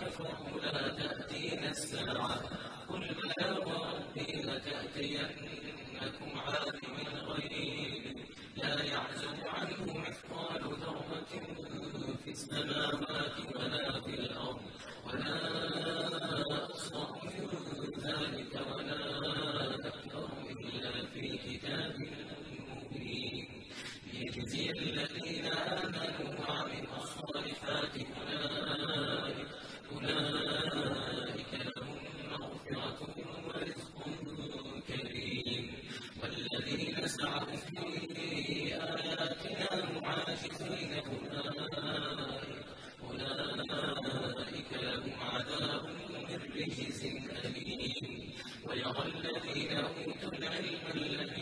كفروا لا تأتينا الساعة قل لا وربي لتأتينكم عالم الغيب لا يعزب عنه مثقال ذرة في السماوات ولا في الأرض ولا أصغر ذلك ولا أكثر إلا في كتاب مبين ليجزي الذين آمنوا وعملوا الصالحات الذي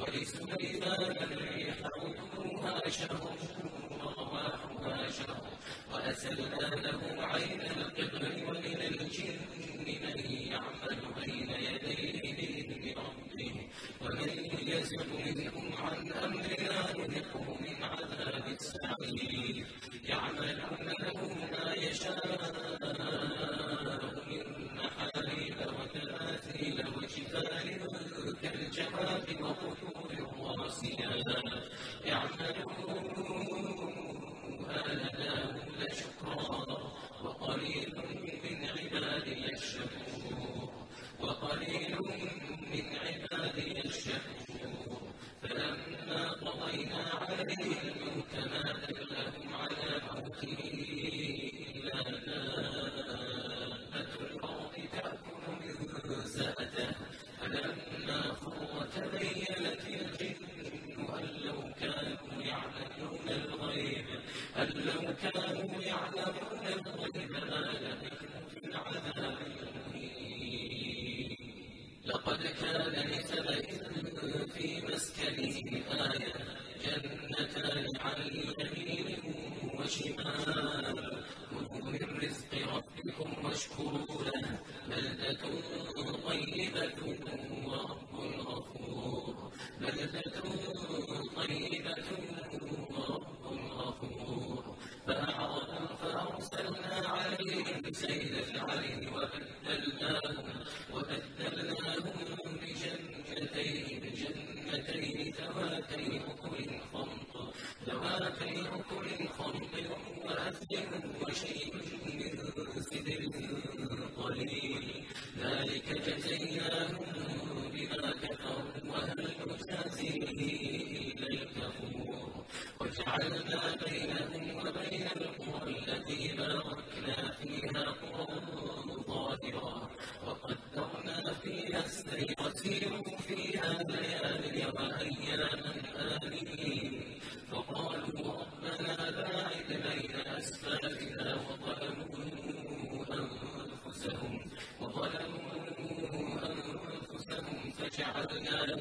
ولسليمان الريح غدوها شهر ورواحها شهر وأسلنا له عين القطر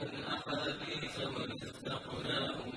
من أحاديث ومن استقناهم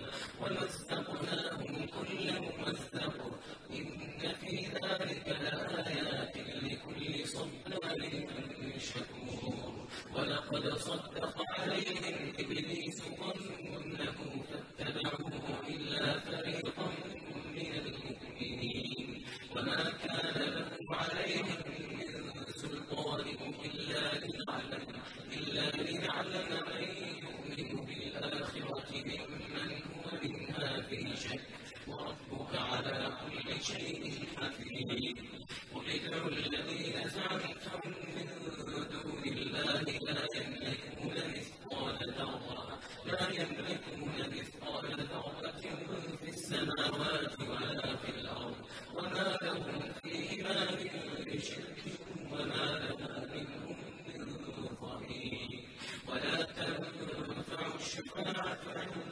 Amen.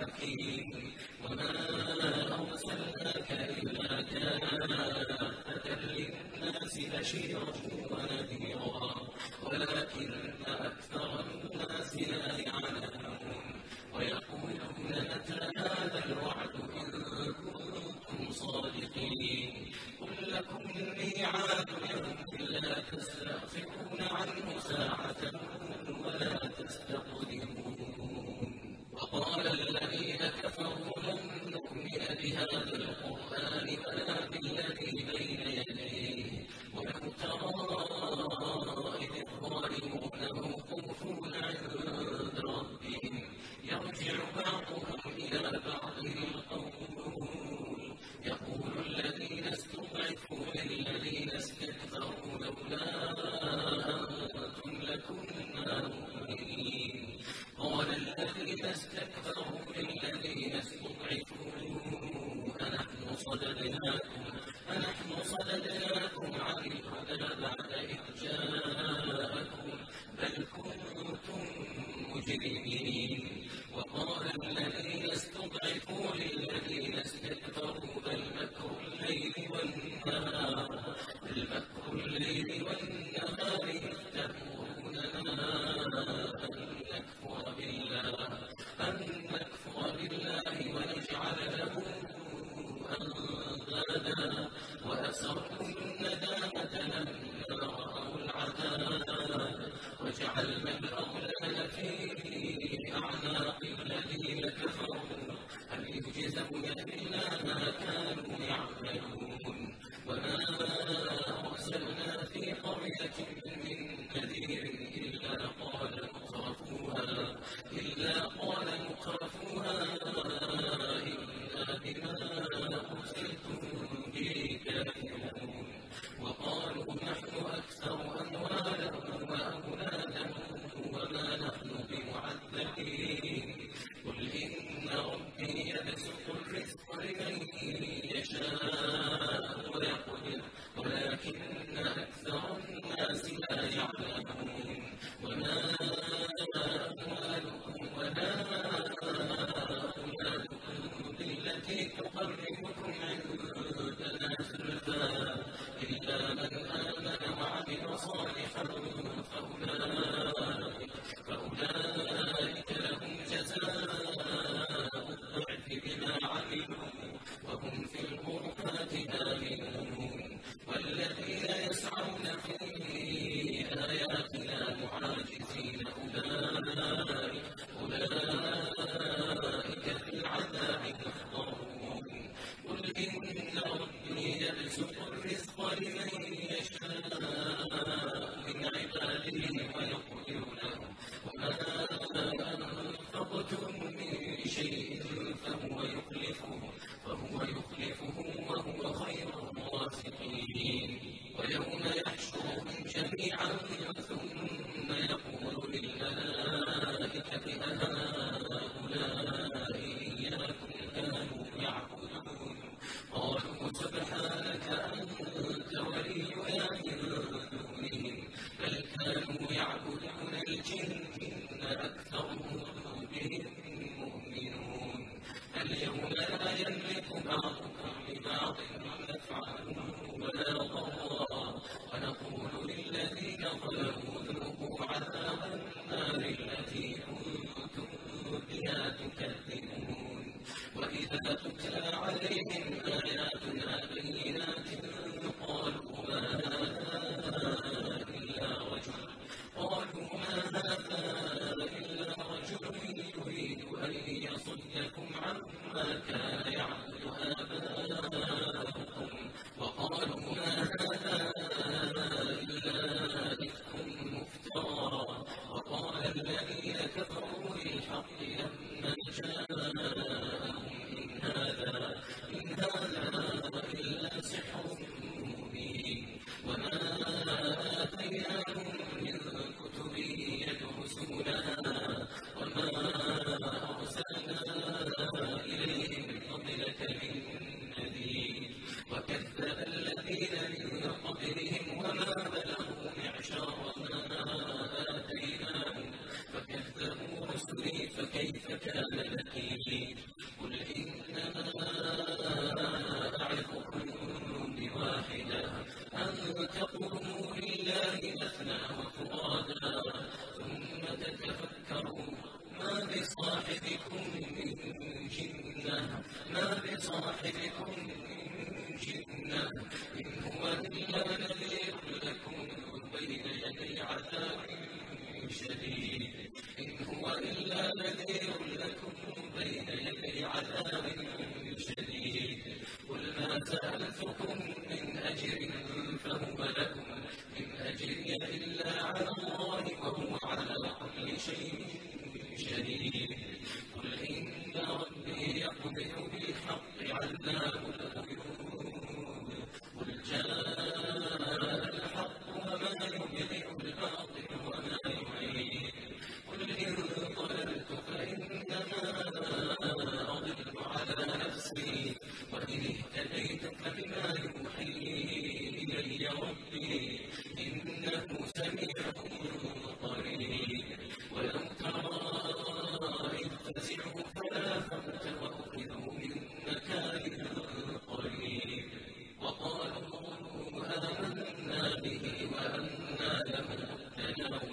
حكيم وما أرسلناك إلا كافة للناس بشيرا ونذيرا ولكن أكثر الناس لا يعلمون ويقولون متى هذا الوعد إن كنتم صادقين قل لكم ميعاد يوم لا تستغفرون عنه ساعة ولا تستقدمون واجعل من في أعناق الذين كفروا أن يجزون إلا ما كانوا يعملون. ويوم يحشرهم جميعا ثم يقول للملائكة وليصدكم عما كان يعبد آباؤكم تقولوا لله ثم تتفكروا ما بصاحبكم من جنة ما بصاحبكم من جنة إن هو إلا نذير لكم بين يدي عذاب شديد إن هو إلا نذير لكم بين يدي عذاب شديد. قل ما سألتكم